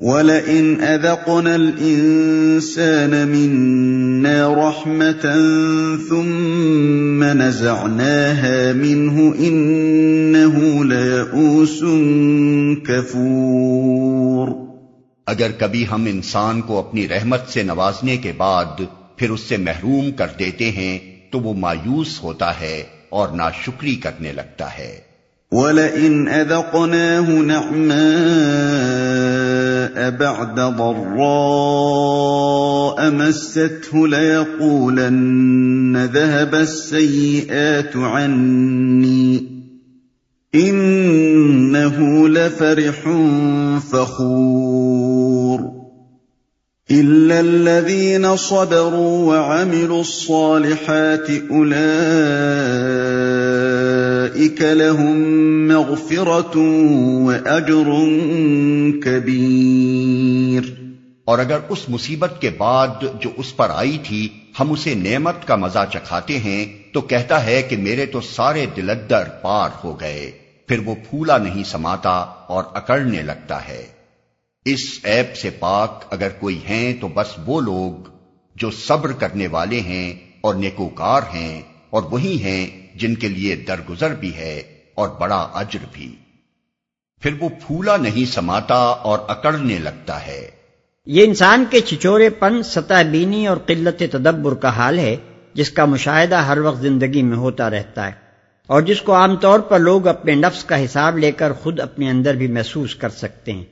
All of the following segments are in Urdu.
وَلَئِنْ أَذَقْنَا الْإِنسَانَ مِنَّا رَحْمَةً ثُمَّ نَزَعْنَاهَا مِنْهُ إِنَّهُ لَيَئُوسٌ كَفُورٌ۔ اگر کبھی ہم انسان کو اپنی رحمت سے نوازنے کے بعد پھر اس سے محروم کر دیتے ہیں تو وہ مایوس ہوتا ہے اور ناشکری کرنے لگتا ہے۔ وَلَئِنْ أَذَقْنَاهُ نَعْمَاءَ بَعْدَ ضَرَّاءَ مَسَّتْهُ لَيَقُولَنَّ ذَهَبَ السَّيِّئَاتُ عَنِّي. إِنَّهُ لَفَرِحٌ فَخُورٌ. إِلَّا الَّذِينَ صَبَرُوا وَعَمِلُوا الصَّالِحَاتِ أُولَٰئِكَ اور اگر اس مصیبت کے بعد جو اس پر آئی تھی ہم اسے نعمت کا مزہ چکھاتے ہیں، تو کہتا ہے کہ میرے تو سارے دلدر پار ہو گئے۔ پھر وہ پھولا نہیں سماتا اور اکڑنے لگتا ہے۔ اس ایپ سے پاک اگر کوئی ہیں تو بس وہ لوگ جو صبر کرنے والے ہیں اور نیکوکار ہیں اور وہی ہیں جن کے لیے درگزر بھی ہے۔ اور بڑا اجر بھی۔ پھر وہ پھولا نہیں سماتا اور اکڑنے لگتا ہے۔ یہ انسان کے چچورے پن، سطح بینی اور قلت تدبر کا حال ہے، جس کا مشاہدہ ہر وقت زندگی میں ہوتا رہتا ہے۔ اور جس کو عام طور پر لوگ اپنے نفس کا حساب لے کر خود اپنے اندر بھی محسوس کر سکتے ہیں۔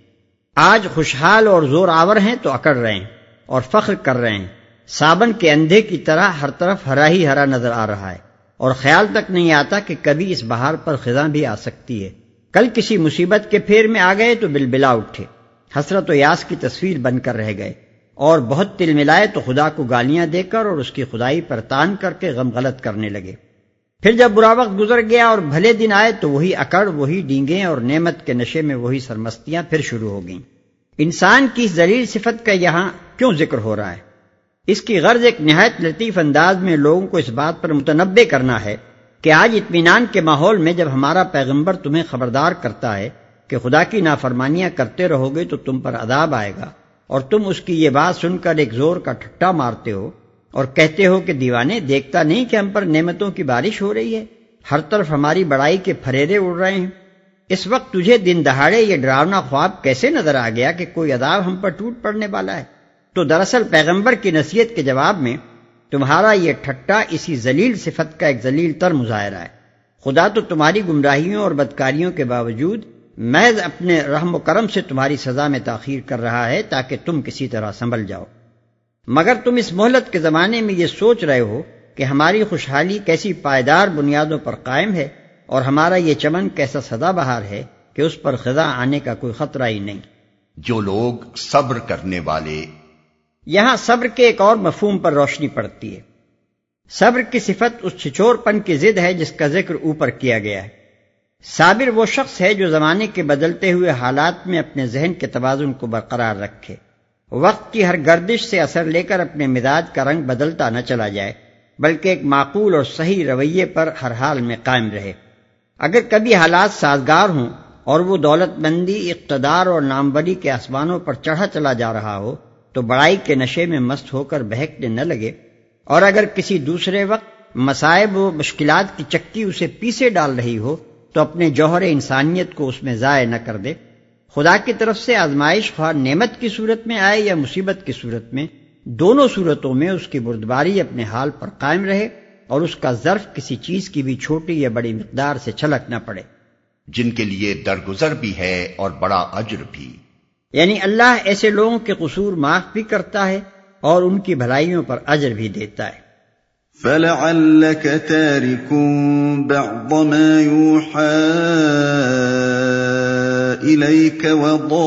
آج خوشحال اور زور آور ہیں تو اکڑ رہے ہیں اور فخر کر رہے ہیں۔ سابن کے اندھے کی طرح ہر طرف ہرا ہی ہرا نظر آ رہا ہے۔ اور خیال تک نہیں آتا کہ کبھی اس بہار پر خزاں بھی آ سکتی ہے۔ کل کسی مصیبت کے پھیر میں آ گئے تو بل بلا اٹھے۔ حسرت و یاس کی تصویر بن کر رہ گئے۔ اور بہت تل ملائے تو خدا کو گالیاں دے کر اور اس کی خدائی پر تان کر کے غم غلط کرنے لگے۔ پھر جب برا وقت گزر گیا اور بھلے دن آئے تو وہی اکڑ، وہی ڈینگیں اور نعمت کے نشے میں وہی سرمستیاں پھر شروع ہو گئیں۔ انسان کی ذلیل صفت کا یہاں کیوں ذکر ہو رہا ہے؟ اس کی غرض ایک نہایت لطیف انداز میں لوگوں کو اس بات پر متنوع کرنا ہے کہ آج اطمینان کے ماحول میں جب ہمارا پیغمبر تمہیں خبردار کرتا ہے کہ خدا کی نافرمانیاں کرتے رہو گے تو تم پر عذاب آئے گا اور تم اس کی یہ بات سن کر ایک زور کا ٹھٹا مارتے ہو اور کہتے ہو کہ دیوانے، دیکھتا نہیں کہ ہم پر نعمتوں کی بارش ہو رہی ہے؟ ہر طرف ہماری بڑائی کے پھریرے اڑ رہے ہیں۔ اس وقت تجھے دن دہاڑے یہ ڈراونا خواب کیسے نظر آ گیا کہ کوئی عذاب ہم پر ٹوٹ پڑنے والا ہے؟ تو دراصل پیغمبر کی نصیحت کے جواب میں تمہارا یہ ٹھٹا اسی ذلیل صفت کا ایک ذلیل تر مظاہرہ ہے۔ خدا تو تمہاری گمراہیوں اور بدکاریوں کے باوجود محض اپنے رحم و کرم سے تمہاری سزا میں تاخیر کر رہا ہے تاکہ تم کسی طرح سنبھل جاؤ۔ مگر تم اس مہلت کے زمانے میں یہ سوچ رہے ہو کہ ہماری خوشحالی کیسی پائیدار بنیادوں پر قائم ہے اور ہمارا یہ چمن کیسا سدا بہار ہے کہ اس پر خزاں آنے کا کوئی خطرہ ہی نہیں۔ جو لوگ صبر کرنے والے یہاں صبر کے ایک اور مفہوم پر روشنی پڑتی ہے۔ صبر کی صفت اس چھچور پن کی ضد ہے جس کا ذکر اوپر کیا گیا ہے۔ صابر وہ شخص ہے جو زمانے کے بدلتے ہوئے حالات میں اپنے ذہن کے توازن کو برقرار رکھے۔ وقت کی ہر گردش سے اثر لے کر اپنے مزاج کا رنگ بدلتا نہ چلا جائے، بلکہ ایک معقول اور صحیح رویے پر ہر حال میں قائم رہے۔ اگر کبھی حالات سازگار ہوں اور وہ دولت مندی اقتدار اور ناموری کے آسمانوں پر چڑھا چلا جا رہا ہو تو بڑائی کے نشے میں مست ہو کر بہکنے نہ لگے اور اگر کسی دوسرے وقت مسائب و مشکلات کی چکی اسے پیسے ڈال رہی ہو تو اپنے جوہر انسانیت کو اس میں ضائع نہ کر دے۔ خدا کی طرف سے آزمائش خواہ نعمت کی صورت میں آئے یا مصیبت کی صورت میں، دونوں صورتوں میں اس کی بردباری اپنے حال پر قائم رہے اور اس کا ظرف کسی چیز کی بھی چھوٹی یا بڑی مقدار سے چھلک نہ پڑے۔ جن کے لیے درگزر بھی ہے اور بڑا اجر بھی۔ یعنی اللہ ایسے لوگوں کے قصور معاف بھی کرتا ہے اور ان کی بھلائیوں پر اجر بھی دیتا ہے۔ فَلَعَلَّكَ تَارِكٌ بَعْضَ مَا يُوحَى إِلَيْكَ وَضَائِقٌ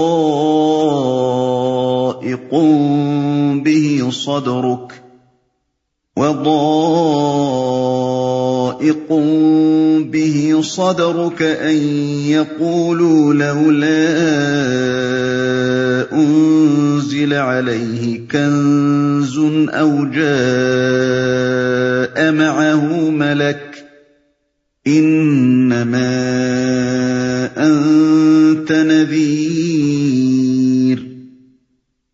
بِهِ صَدْرُكَ وَضَائِقٌ بِهِ صَدْرُكَ أَن يَقُولُوا لَوْلَا انزل عليه كنز او جاء معه ملك انما انت نذير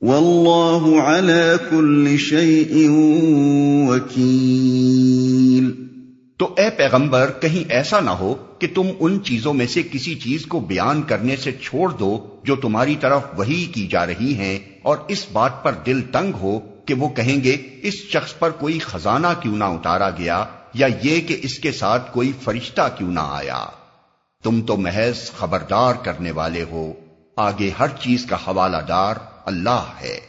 والله على كل شيء وكيل تو اے پیغمبر، کہیں ایسا نہ ہو کہ تم ان چیزوں میں سے کسی چیز کو بیان کرنے سے چھوڑ دو جو تمہاری طرف وہی کی جا رہی ہیں۔ اور اس بات پر دل تنگ ہو کہ وہ کہیں گے، اس شخص پر کوئی خزانہ کیوں نہ اتارا گیا یا یہ کہ اس کے ساتھ کوئی فرشتہ کیوں نہ آیا۔ تم تو محض خبردار کرنے والے ہو۔ آگے ہر چیز کا حوالہ دار اللہ ہے۔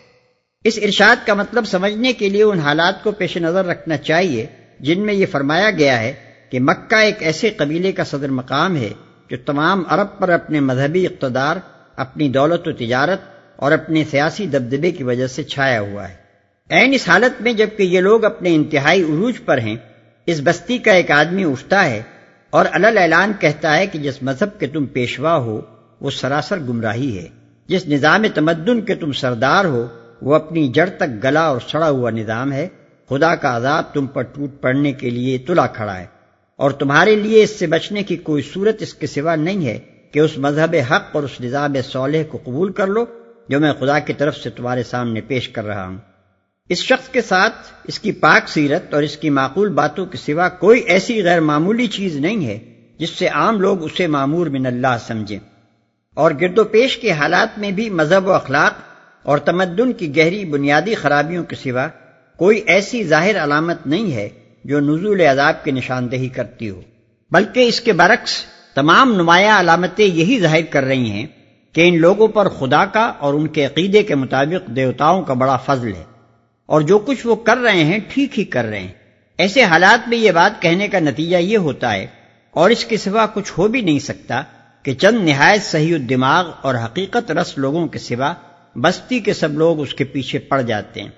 اس ارشاد کا مطلب سمجھنے کے لیے ان حالات کو پیش نظر رکھنا چاہیے، جن میں یہ فرمایا گیا ہے کہ مکہ ایک ایسے قبیلے کا صدر مقام ہے جو تمام عرب پر اپنے مذہبی اقتدار، اپنی دولت و تجارت اور اپنے سیاسی دبدبے کی وجہ سے چھایا ہوا ہے۔ این اس حالت میں جبکہ یہ لوگ اپنے انتہائی عروج پر ہیں، اس بستی کا ایک آدمی اٹھتا ہے اور الل اعلان کہتا ہے کہ جس مذہب کے تم پیشوا ہو، وہ سراسر گمراہی ہے۔ جس نظام تمدن کے تم سردار ہو، وہ اپنی جڑ تک گلا اور سڑا ہوا نظام ہے۔ خدا کا عذاب تم پر ٹوٹ پڑنے کے لیے تلا کھڑا ہے۔ اور تمہارے لیے اس سے بچنے کی کوئی صورت اس کے سوا نہیں ہے کہ اس مذہب حق اور اس نظام صالح کو قبول کر لو جو میں خدا کی طرف سے تمہارے سامنے پیش کر رہا ہوں۔ اس شخص کے ساتھ اس کی پاک سیرت اور اس کی معقول باتوں کے سوا کوئی ایسی غیر معمولی چیز نہیں ہے جس سے عام لوگ اسے معمور من اللہ سمجھیں۔ اور گرد و پیش کے حالات میں بھی مذہب و اخلاق اور تمدن کی گہری بنیادی خرابیوں کے سوا کوئی ایسی ظاہر علامت نہیں ہے جو نزول عذاب کی نشاندہی کرتی ہو۔ بلکہ اس کے برعکس تمام نمایاں علامتیں یہی ظاہر کر رہی ہیں۔ کہ ان لوگوں پر خدا کا اور ان کے عقیدے کے مطابق دیوتاؤں کا بڑا فضل ہے۔ اور جو کچھ وہ کر رہے ہیں ٹھیک ہی کر رہے ہیں۔ ایسے حالات میں یہ بات کہنے کا نتیجہ یہ ہوتا ہے اور اس کے سوا کچھ ہو بھی نہیں سکتا کہ چند نہایت صحیح الدماغ اور حقیقت رس لوگوں کے سوا بستی کے سب لوگ اس کے پیچھے پڑ جاتے ہیں۔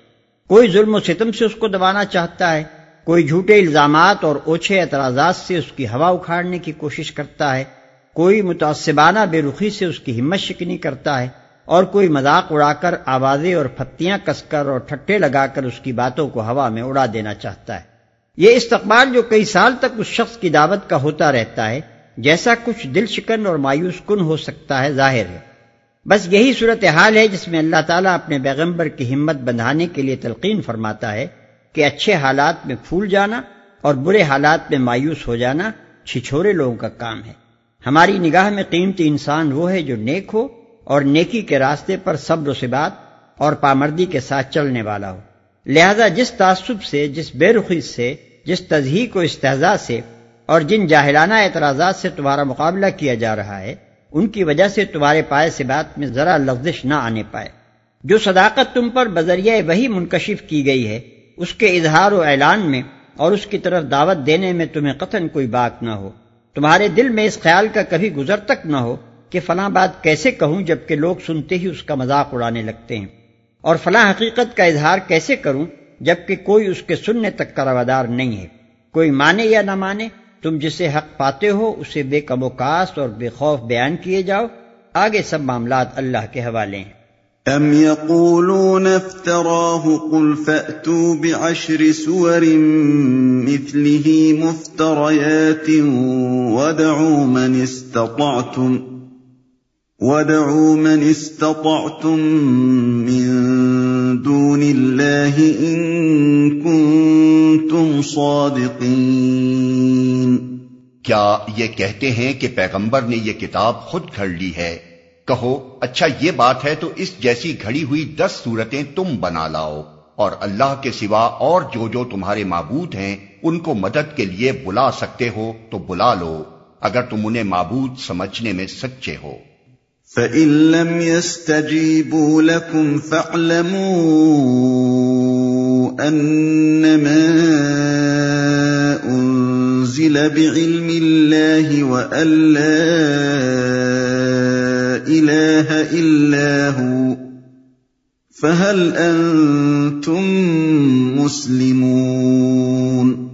کوئی ظلم و ستم سے اس کو دبانا چاہتا ہے، کوئی جھوٹے الزامات اور اوچھے اعتراضات سے اس کی ہوا اکھاڑنے کی کوشش کرتا ہے۔ کوئی متعصبانہ بے رخی سے اس کی ہمت شکنی کرتا ہے اور کوئی مذاق اڑا کر آوازیں اور پھتیاں کس کر اور ٹھٹے لگا کر اس کی باتوں کو ہوا میں اڑا دینا چاہتا ہے۔ یہ استقبال جو کئی سال تک اس شخص کی دعوت کا ہوتا رہتا ہے، جیسا کچھ دل شکن اور مایوس کن ہو سکتا ہے، ظاہر ہے۔ بس یہی صورتحال ہے جس میں اللہ تعالیٰ اپنے پیغمبر کی ہمت بندھانے کے لیے تلقین فرماتا ہے کہ اچھے حالات میں پھول جانا اور برے حالات میں مایوس ہو جانا چھچورے لوگوں کا کام ہے۔ ہماری نگاہ میں قیمتی انسان وہ ہے جو نیک ہو اور نیکی کے راستے پر صبر و سبات اور پامردی کے ساتھ چلنے والا ہو۔ لہذا جس تعصب سے، جس بے رخی سے، جس تزہیق و استحضاء سے اور جن جاہلانہ اعتراضات سے تمہارا مقابلہ کیا جا رہا ہے، ان کی وجہ سے تمہارے پائے سے بات میں ذرا لفظش نہ آنے پائے۔ جو صداقت تم پر بذریعہ وہی منکشف کی گئی ہے، اس کے اظہار و اعلان میں اور اس کی طرف دعوت دینے میں تمہیں قطن کوئی بات نہ ہو۔ تمہارے دل میں اس خیال کا کبھی گزر تک نہ ہو کہ فلاں بات کیسے کہوں جبکہ لوگ سنتے ہی اس کا مذاق اڑانے لگتے ہیں۔ اور فلاں حقیقت کا اظہار کیسے کروں جبکہ کوئی اس کے سننے تک کا روادار نہیں ہے۔ کوئی مانے یا نہ مانے، تم جسے حق پاتے ہو اسے بے کم و کاست اور بے خوف بیان کیے جاؤ۔ آگے سب معاملات اللہ کے حوالے ہیں۔ ام يقولون افتراه قل فأتوا بعشر سور مثله مفتريات ودعوا من استطعتم ودعوا من استطعتم من دون الله إن كنتم صادقين۔ کیا یہ کہتے ہیں کہ پیغمبر نے یہ کتاب خود گھڑ لی ہے؟ کہو اچھا یہ بات ہے تو اس جیسی گھڑی ہوئی دس صورتیں تم بنا لاؤ، اور اللہ کے سوا اور جو جو تمہارے معبود ہیں، ان کو مدد کے لیے بلا سکتے ہو تو بلا لو، اگر تم انہیں معبود سمجھنے میں سچے ہو۔ فَإِن لَّمْ يَسْتَجِيبُوا لَكُمْ فَاعْلَمُوا أَنَّمَا أُنزِلَ بِعِلْمِ اللَّهِ وَأَن لَّا إِلَٰهَ إِلَّا هُوَ. فَهَلْ أَنتُم مُّسْلِمُونَ؟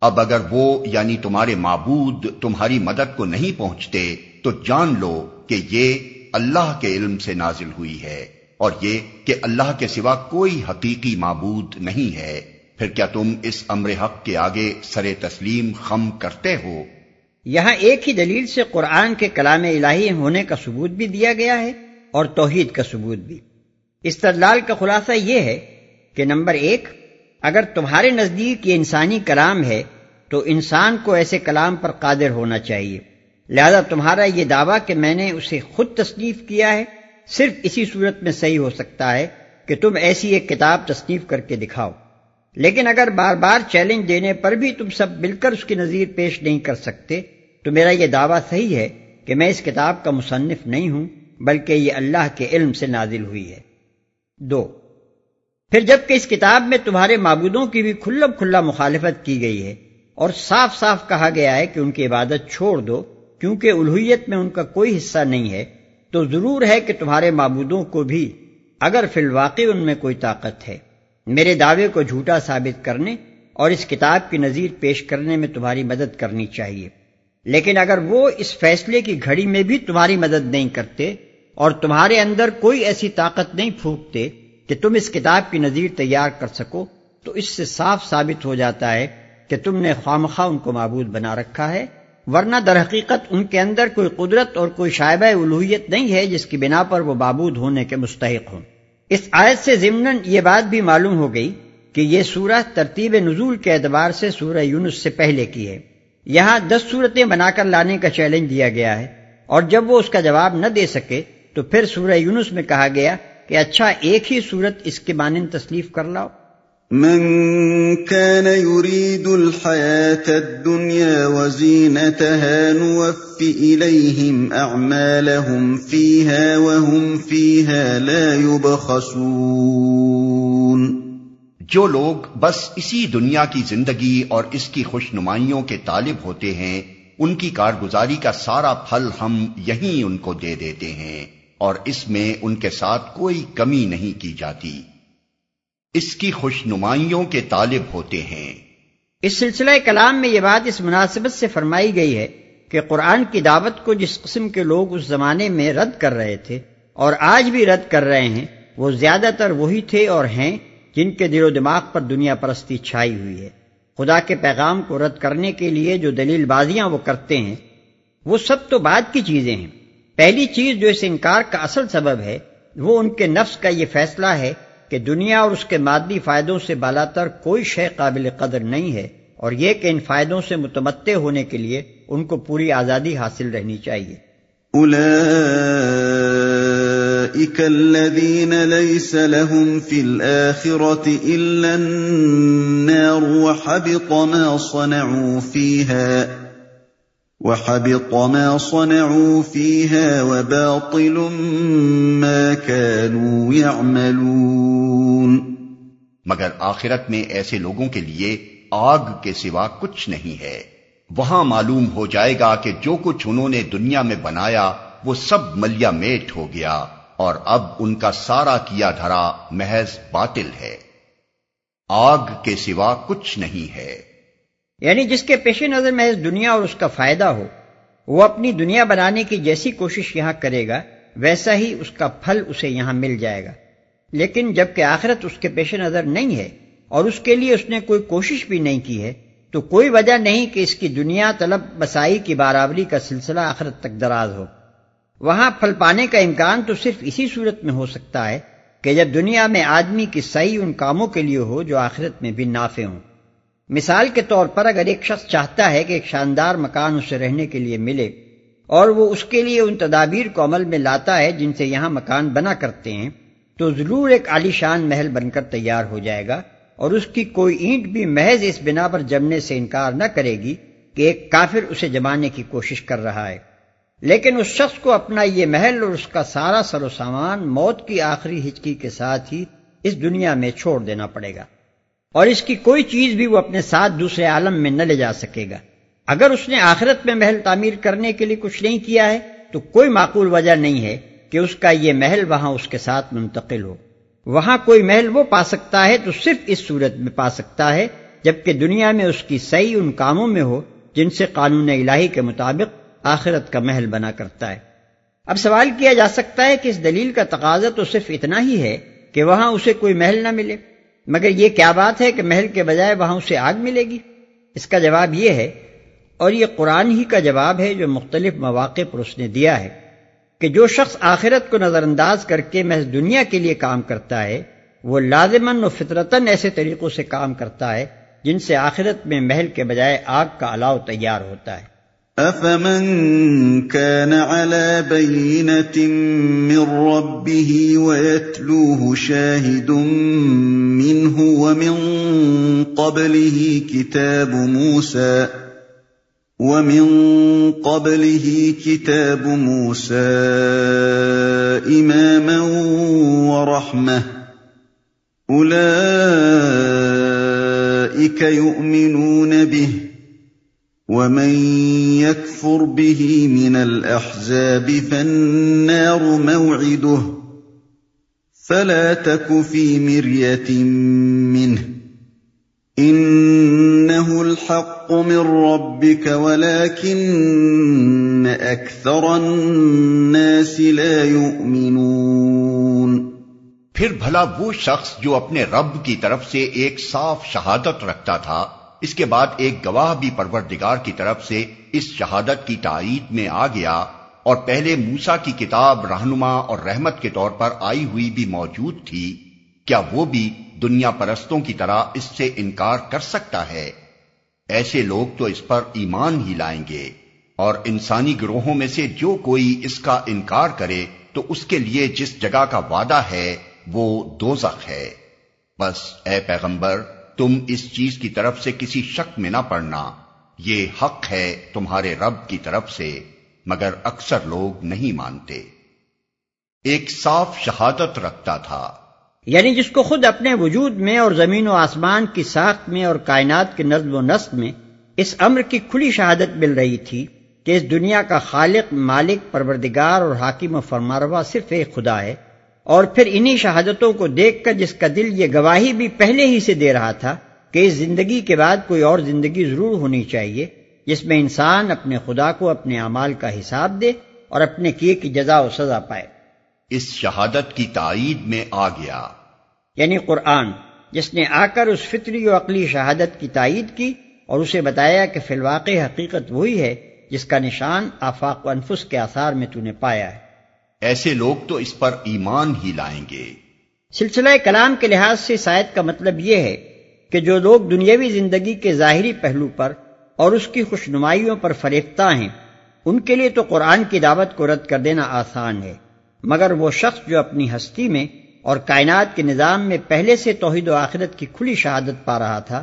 اب اگر وہ یعنی تمہارے معبود تمہاری مدد کو نہیں پہنچتے، تو جان لو کہ یہ اللہ کے علم سے نازل ہوئی ہے، اور یہ کہ اللہ کے سوا کوئی حقیقی معبود نہیں ہے۔ پھر کیا تم اس امر حق کے آگے سر تسلیم خم کرتے ہو؟ یہاں ایک ہی دلیل سے قرآن کے کلام الہی ہونے کا ثبوت بھی دیا گیا ہے اور توحید کا ثبوت بھی۔ استدلال کا خلاصہ یہ ہے کہ نمبر ایک، اگر تمہارے نزدیک یہ انسانی کلام ہے، تو انسان کو ایسے کلام پر قادر ہونا چاہیے۔ لہذا تمہارا یہ دعویٰ کہ میں نے اسے خود تصنیف کیا ہے، صرف اسی صورت میں صحیح ہو سکتا ہے کہ تم ایسی ایک کتاب تصنیف کر کے دکھاؤ۔ لیکن اگر بار بار چیلنج دینے پر بھی تم سب مل کر اس کی نظیر پیش نہیں کر سکتے، تو میرا یہ دعویٰ صحیح ہے کہ میں اس کتاب کا مصنف نہیں ہوں، بلکہ یہ اللہ کے علم سے نازل ہوئی ہے۔ دو، پھر جبکہ اس کتاب میں تمہارے معبودوں کی بھی کھلم کھلا مخالفت کی گئی ہے اور صاف صاف کہا گیا ہے کہ ان کی عبادت چھوڑ دو، کیونکہ الوحیت میں ان کا کوئی حصہ نہیں ہے، تو ضرور ہے کہ تمہارے معبودوں کو بھی، اگر فی الواقع ان میں کوئی طاقت ہے۔ میرے دعوے کو جھوٹا ثابت کرنے اور اس کتاب کی نظیر پیش کرنے میں تمہاری مدد کرنی چاہیے۔ لیکن اگر وہ اس فیصلے کی گھڑی میں بھی تمہاری مدد نہیں کرتے اور تمہارے اندر کوئی ایسی طاقت نہیں پھونکتے کہ تم اس کتاب کی نظیر تیار کر سکو، تو اس سے صاف ثابت ہو جاتا ہے کہ تم نے خامخواہ ان کو معبود بنا رکھا ہے، ورنہ در حقیقت ان کے اندر کوئی قدرت اور کوئی شائبہ الوحیت نہیں ہے جس کی بنا پر وہ معبود ہونے کے مستحق ہوں۔ اس آیت سے ضمن یہ بات بھی معلوم ہو گئی کہ یہ سورہ ترتیب نزول کے اعتبار سے سورہ یونس سے پہلے کی ہے۔ یہاں دس صورتیں بنا کر لانے کا چیلنج دیا گیا ہے اور جب وہ اس کا جواب نہ دے سکے تو پھر سورہ یونس میں کہا گیا کہ اچھا ایک ہی صورت اس کے مانند تسلیف کر لاؤ۔ من كان يريد الحياة الدنيا وزينتها نوف إليهم أعمالهم فيها وهم فيها لا يبخسون۔ جو لوگ بس اسی دنیا کی زندگی اور اس کی خوش نمائیوں کے طالب ہوتے ہیں، ان کی کارگزاری کا سارا پھل ہم یہیں ان کو دے دیتے ہیں اور اس میں ان کے ساتھ کوئی کمی نہیں کی جاتی۔ اس کی خوش نمائیوں کے طالب ہوتے ہیں۔ اس سلسلہ کلام میں یہ بات اس مناسبت سے فرمائی گئی ہے کہ قرآن کی دعوت کو جس قسم کے لوگ اس زمانے میں رد کر رہے تھے اور آج بھی رد کر رہے ہیں، وہ زیادہ تر وہی تھے اور ہیں جن کے دل و دماغ پر دنیا پرستی چھائی ہوئی ہے۔ خدا کے پیغام کو رد کرنے کے لیے جو دلیل بازیاں وہ کرتے ہیں، وہ سب تو بعد کی چیزیں ہیں۔ پہلی چیز جو اس انکار کا اصل سبب ہے، وہ ان کے نفس کا یہ فیصلہ ہے کہ دنیا اور اس کے مادی فائدوں سے بالاتر کوئی شے قابل قدر نہیں ہے اور یہ کہ ان فائدوں سے متمتع ہونے کے لیے ان کو پوری آزادی حاصل رہنی چاہیے۔ الذين ليس لهم في الآخرة إلا النار وحبط ما صنعوا فيها وحبط ما صنعوا فيها وباطل ما كانوا يعملون مگر آخرت میں ایسے لوگوں کے لیے آگ کے سوا کچھ نہیں ہے۔ وہاں معلوم ہو جائے گا کہ جو کچھ انہوں نے دنیا میں بنایا، وہ سب ملیا میٹ ہو گیا اور اب ان کا سارا کیا دھرا محض باطل ہے۔ آگ کے سوا کچھ نہیں ہے۔ یعنی جس کے پیش نظر میں اس دنیا اور اس کا فائدہ ہو، وہ اپنی دنیا بنانے کی جیسی کوشش یہاں کرے گا، ویسا ہی اس کا پھل اسے یہاں مل جائے گا۔ لیکن جبکہ آخرت اس کے پیش نظر نہیں ہے اور اس کے لیے اس نے کوئی کوشش بھی نہیں کی ہے، تو کوئی وجہ نہیں کہ اس کی دنیا طلب بسائی کی برابری کا سلسلہ آخرت تک دراز ہو۔ وہاں پھل پانے کا امکان تو صرف اسی صورت میں ہو سکتا ہے کہ جب دنیا میں آدمی کی صحیح ان کاموں کے لیے ہو جو آخرت میں بھی نافع ہوں۔ مثال کے طور پر اگر ایک شخص چاہتا ہے کہ ایک شاندار مکان اسے رہنے کے لیے ملے اور وہ اس کے لیے ان تدابیر کو عمل میں لاتا ہے جن سے یہاں مکان بنا کرتے ہیں، تو ضرور ایک عالی شان محل بن کر تیار ہو جائے گا اور اس کی کوئی اینٹ بھی محض اس بنا پر جمنے سے انکار نہ کرے گی کہ ایک کافر اسے جمانے کی کوشش کر رہا ہے۔ لیکن اس شخص کو اپنا یہ محل اور اس کا سارا سر و سامان موت کی آخری ہچکی کے ساتھ ہی اس دنیا میں چھوڑ دینا پڑے گا۔ اور اس کی کوئی چیز بھی وہ اپنے ساتھ دوسرے عالم میں نہ لے جا سکے گا۔ اگر اس نے آخرت میں محل تعمیر کرنے کے لیے کچھ نہیں کیا ہے، تو کوئی معقول وجہ نہیں ہے کہ اس کا یہ محل وہاں اس کے ساتھ منتقل ہو۔ وہاں کوئی محل وہ پا سکتا ہے تو صرف اس صورت میں پا سکتا ہے، جبکہ دنیا میں اس کی صحیح ان کاموں میں ہو جن سے قانون الہی کے مطابق آخرت کا محل بنا کرتا ہے۔ اب سوال کیا جا سکتا ہے کہ اس دلیل کا تقاضا تو صرف اتنا ہی ہے کہ وہاں اسے کوئی محل نہ ملے۔ مگر یہ کیا بات ہے کہ محل کے بجائے وہاں اسے آگ ملے گی؟ اس کا جواب یہ ہے، اور یہ قرآن ہی کا جواب ہے جو مختلف مواقع پر اس نے دیا ہے، کہ جو شخص آخرت کو نظر انداز کر کے محض دنیا کے لیے کام کرتا ہے، وہ لازمن و فطرتن ایسے طریقوں سے کام کرتا ہے جن سے آخرت میں محل کے بجائے آگ کا الاؤ تیار ہوتا ہے۔ افمن كان على بينة من ربه ويتلوه شاهد منه ومن قبله كتاب موسى ومن قبله كتاب موسى إماما ورحمة أولئك يؤمنون به ومن يكفر به من الأحزاب فالنار موعده فلا تك في مرية منه انه الحق من ربك ولكن اكثر الناس لا يؤمنون پھر بھلا وہ شخص جو اپنے رب کی طرف سے ایک صاف شہادت رکھتا تھا اس کے بعد ایک گواہ بھی پروردگار کی طرف سے اس شہادت کی تائید میں آ گیا اور پہلے موسا کی کتاب رہنما اور رحمت کے طور پر آئی ہوئی بھی موجود تھی۔ کیا وہ بھی دنیا پرستوں کی طرح اس سے انکار کر سکتا ہے؟ ایسے لوگ تو اس پر ایمان ہی لائیں گے اور انسانی گروہوں میں سے جو کوئی اس کا انکار کرے تو اس کے لیے جس جگہ کا وعدہ ہے وہ دوزخ ہے۔ بس اے پیغمبر تم اس چیز کی طرف سے کسی شک میں نہ پڑنا۔ یہ حق ہے تمہارے رب کی طرف سے، مگر اکثر لوگ نہیں مانتے۔ ایک صاف شہادت رکھتا تھا۔ یعنی جس کو خود اپنے وجود میں اور زمین و آسمان کی ساخت میں اور کائنات کے نظم و نسق میں اس امر کی کھلی شہادت مل رہی تھی کہ اس دنیا کا خالق، مالک، پروردگار اور حاکم و فرماروا صرف ایک خدا ہے۔ اور پھر انہی شہادتوں کو دیکھ کر جس کا دل یہ گواہی بھی پہلے ہی سے دے رہا تھا کہ اس زندگی کے بعد کوئی اور زندگی ضرور ہونی چاہیے جس میں انسان اپنے خدا کو اپنے اعمال کا حساب دے اور اپنے کیے کی جزا و سزا پائے۔ اس شہادت کی تائید میں آ گیا۔ یعنی قرآن جس نے آ کر اس فطری و عقلی شہادت کی تائید کی اور اسے بتایا کہ فی الواقع حقیقت وہی ہے جس کا نشان آفاق و انفس کے آثار میں تو نے پایا ہے۔ ایسے لوگ تو اس پر ایمان ہی لائیں گے۔ سلسلہ کلام کے لحاظ سے شاید کا مطلب یہ ہے کہ جو لوگ دنیاوی زندگی کے ظاہری پہلو پر اور اس کی خوشنمائیوں پر فریفتہ ہیں، ان کے لیے تو قرآن کی دعوت کو رد کر دینا آسان ہے۔ مگر وہ شخص جو اپنی ہستی میں اور کائنات کے نظام میں پہلے سے توحید و آخرت کی کھلی شہادت پا رہا تھا،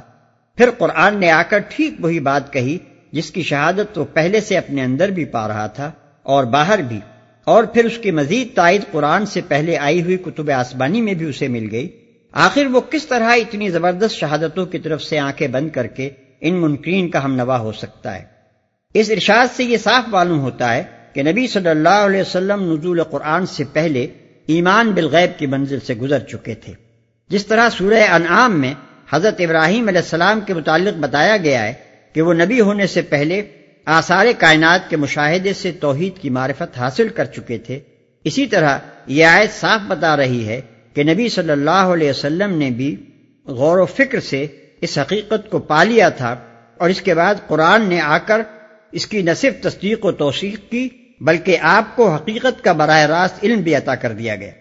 پھر قرآن نے آ کر ٹھیک وہی بات کہی جس کی شہادت وہ پہلے سے اپنے اندر بھی پا رہا تھا اور باہر بھی۔ اور پھر اس کی مزید تائید قرآن سے پہلے آئی ہوئی کتب آسمانی میں بھی اسے مل گئی۔ آخر وہ کس طرح اتنی زبردست شہادتوں کی طرف سے آنکھیں بند کر کے ان منکرین کا ہم نوا ہو سکتا ہے۔ اس ارشاد سے یہ صاف معلوم ہوتا ہے کہ نبی صلی اللہ علیہ وسلم نزول قرآن سے پہلے ایمان بالغیب کی منزل سے گزر چکے تھے۔ جس طرح سورہ انعام میں حضرت ابراہیم علیہ السلام کے متعلق بتایا گیا ہے کہ وہ نبی ہونے سے پہلے آثار کائنات کے مشاہدے سے توحید کی معرفت حاصل کر چکے تھے۔ اسی طرح یہ آیت صاف بتا رہی ہے کہ نبی صلی اللہ علیہ وسلم نے بھی غور و فکر سے اس حقیقت کو پا لیا تھا اور اس کے بعد قرآن نے آ کر اس کی نہ صرف تصدیق و توثیق کی بلکہ آپ کو حقیقت کا براہ راست علم بھی عطا کر دیا گیا۔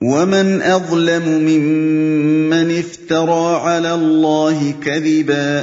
ومن اظلم ممن افترى على الله كذبا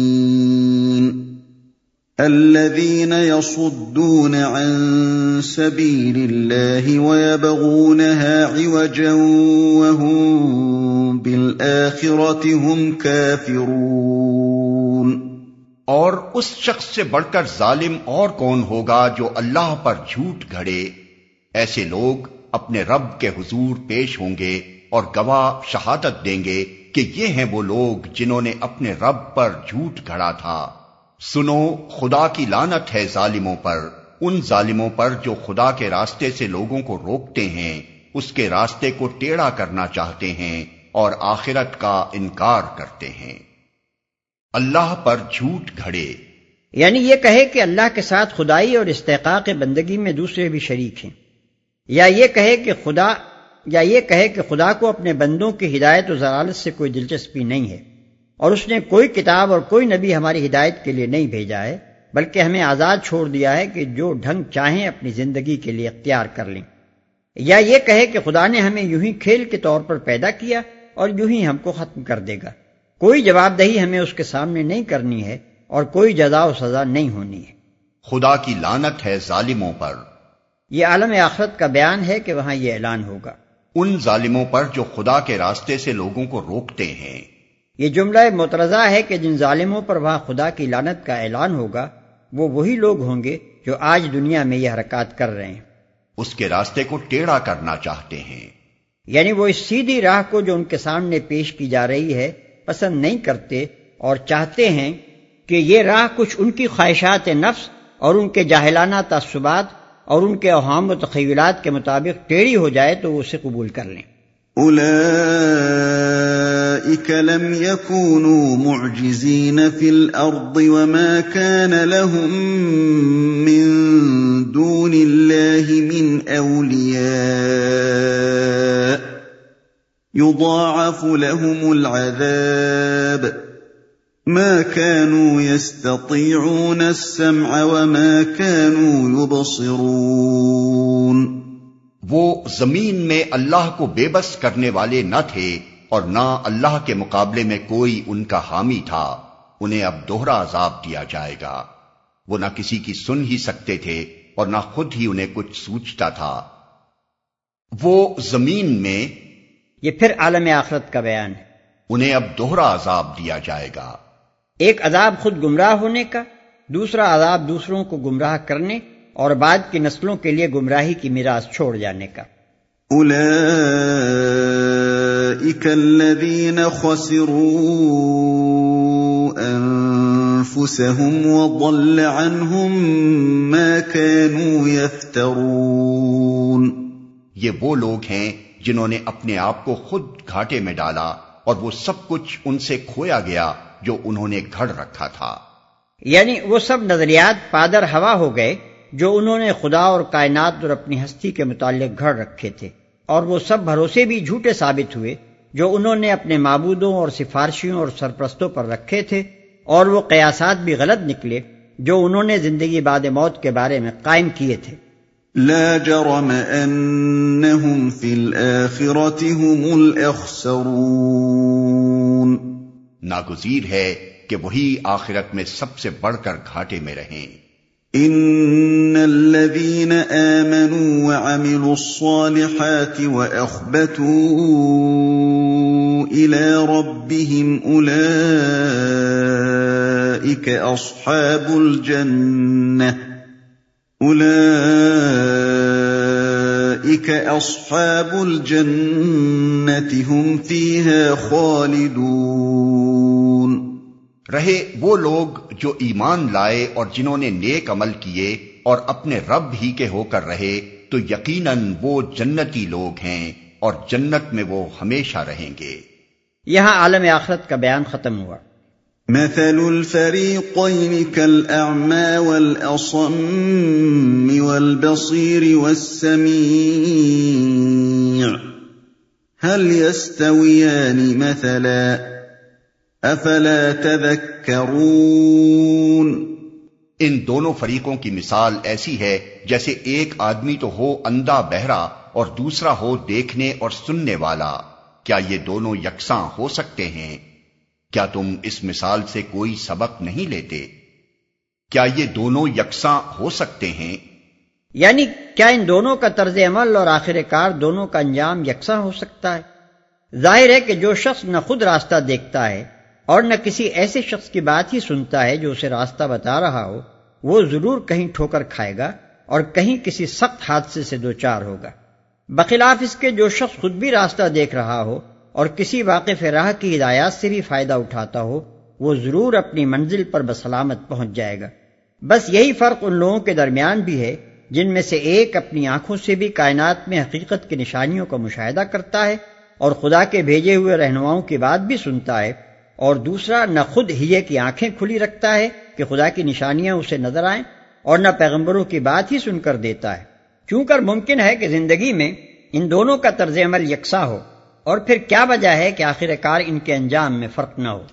الذين يصدون عن سبيل الله ويبغونها عوجا وهم بالاخره هم كافرون اور اس شخص سے بڑھ کر ظالم اور کون ہوگا جو اللہ پر جھوٹ گھڑے؟ ایسے لوگ اپنے رب کے حضور پیش ہوں گے اور گواہ شہادت دیں گے کہ یہ ہیں وہ لوگ جنہوں نے اپنے رب پر جھوٹ گھڑا تھا۔ سنو، خدا کی لانت ہے ظالموں پر۔ ان ظالموں پر جو خدا کے راستے سے لوگوں کو روکتے ہیں، اس کے راستے کو ٹیڑھا کرنا چاہتے ہیں اور آخرت کا انکار کرتے ہیں۔ اللہ پر جھوٹ گھڑے۔ یعنی یہ کہے کہ اللہ کے ساتھ خدائی اور استحقاق بندگی میں دوسرے بھی شریک ہیں۔ یا یہ کہے کہ خدا، یا یہ کہے کہ خدا کو اپنے بندوں کی ہدایت و ضلالت سے کوئی دلچسپی نہیں ہے۔ اور اس نے کوئی کتاب اور کوئی نبی ہماری ہدایت کے لیے نہیں بھیجا ہے بلکہ ہمیں آزاد چھوڑ دیا ہے کہ جو ڈھنگ چاہیں اپنی زندگی کے لیے اختیار کر لیں۔ یا یہ کہے کہ خدا نے ہمیں یوں ہی کھیل کے طور پر پیدا کیا اور یوں ہی ہم کو ختم کر دے گا۔ کوئی جواب دہی ہمیں اس کے سامنے نہیں کرنی ہے اور کوئی جزا و سزا نہیں ہونی ہے۔ خدا کی لانت ہے ظالموں پر۔ یہ عالم آخرت کا بیان ہے کہ وہاں یہ اعلان ہوگا۔ ان ظالموں پر جو خدا کے راستے سے لوگوں کو روکتے ہیں۔ یہ جملہ مترضہ ہے کہ جن ظالموں پر وہاں خدا کی لانت کا اعلان ہوگا وہ وہی لوگ ہوں گے جو آج دنیا میں یہ حرکات کر رہے ہیں۔ اس کے راستے کو ٹیڑھا کرنا چاہتے ہیں۔ یعنی وہ اس سیدھی راہ کو جو ان کے سامنے پیش کی جا رہی ہے پسند نہیں کرتے اور چاہتے ہیں کہ یہ راہ کچھ ان کی خواہشات نفس اور ان کے جاہلانہ تعصبات اور ان کے اوہام و تخیلات کے مطابق ٹیڑھی ہو جائے تو وہ اسے قبول کر لیں۔ لم يكونوا معجزين في الأرض وما كان لهم من دون الله من أولياء يضاعف لهم العذاب ما كانوا يستطيعون السمع وما كانوا يبصرون وہ زمین میں اللہ کو بے بس کرنے والے نہ تھے۔ اور نہ اللہ کے مقابلے میں کوئی ان کا حامی تھا انہیں اب دوہرا عذاب دیا جائے گا۔ وہ نہ کسی کی سن ہی سکتے تھے اور نہ خود ہی انہیں کچھ سوچتا تھا۔ وہ زمین میں یہ پھر عالم آخرت کا بیان ہے۔ انہیں اب دوہرا عذاب دیا جائے گا۔ ایک عذاب خود گمراہ ہونے کا دوسرا عذاب دوسروں کو گمراہ کرنے اور بعد کی نسلوں کے لیے گمراہی کی میراث چھوڑ جانے کا۔ الذين خسروا انفسهم وضل عنهم ما كانوا يفترون. یہ وہ لوگ ہیں جنہوں نے اپنے آپ کو خود گھاٹے میں ڈالا اور وہ سب کچھ ان سے کھویا گیا جو انہوں نے گھڑ رکھا تھا۔ یعنی وہ سب نظریات پادر ہوا ہو گئے جو انہوں نے خدا اور کائنات اور اپنی ہستی کے متعلق گھڑ رکھے تھے اور وہ سب بھروسے بھی جھوٹے ثابت ہوئے جو انہوں نے اپنے معبودوں اور سفارشیوں اور سرپرستوں پر رکھے تھے اور وہ قیاسات بھی غلط نکلے جو انہوں نے زندگی بعد موت کے بارے میں قائم کیے تھے۔ لا جرم انہم فی هم الاخسرون۔ ناگزیر ہے کہ وہی آخرت میں سب سے بڑھ کر گھاٹے میں رہیں۔ ان الذين امنوا وعملوا الصالحات واخبتوا الى ربهم اولئك اصحاب الجنه اولئك اصحاب الجنه هم فيها خالدون. رہے وہ لوگ جو ایمان لائے اور جنہوں نے نیک عمل کیے اور اپنے رب ہی کے ہو کر رہے، تو یقیناً وہ جنتی لوگ ہیں۔ اور جنت میں وہ ہمیشہ رہیں گے۔ یہاں عالم آخرت کا بیان ختم ہوا۔ مثل الفريقين كالأعمى والأصم والبصير والسميع هل يستويان مثلاً؟ افلا تذکرون ان دونوں فریقوں کی مثال ایسی ہے جیسے ایک آدمی تو ہو اندھا بہرا اور دوسرا ہو دیکھنے اور سننے والا۔ کیا یہ دونوں یکساں ہو سکتے ہیں؟ کیا تم اس مثال سے کوئی سبق نہیں لیتے؟ کیا یہ دونوں یکساں ہو سکتے ہیں؟ یعنی کیا ان دونوں کا طرز عمل اور آخر کار دونوں کا انجام یکساں ہو سکتا ہے؟ ظاہر ہے کہ جو شخص نہ خود راستہ دیکھتا ہے اور نہ کسی ایسے شخص کی بات ہی سنتا ہے جو اسے راستہ بتا رہا ہو، وہ ضرور کہیں ٹھوکر کھائے گا اور کہیں کسی سخت حادثے سے دو چار ہوگا۔ بخلاف اس کے جو شخص خود بھی راستہ دیکھ رہا ہو اور کسی واقف راہ کی ہدایات سے بھی فائدہ اٹھاتا ہو، وہ ضرور اپنی منزل پر بسلامت پہنچ جائے گا۔ بس یہی فرق ان لوگوں کے درمیان بھی ہے، جن میں سے ایک اپنی آنکھوں سے بھی کائنات میں حقیقت کی نشانیوں کا مشاہدہ کرتا ہے اور خدا کے بھیجے ہوئے رہنماؤں کی بات بھی سنتا ہے، اور دوسرا نہ خود ہیے کی آنکھیں کھلی رکھتا ہے کہ خدا کی نشانیاں اسے نظر آئیں اور نہ پیغمبروں کی بات ہی سن کر دیتا ہے۔ کیوں کر ممکن ہے کہ زندگی میں ان دونوں کا طرز عمل یکساں ہو اور پھر کیا وجہ ہے کہ آخر کار ان کے انجام میں فرق نہ ہو؟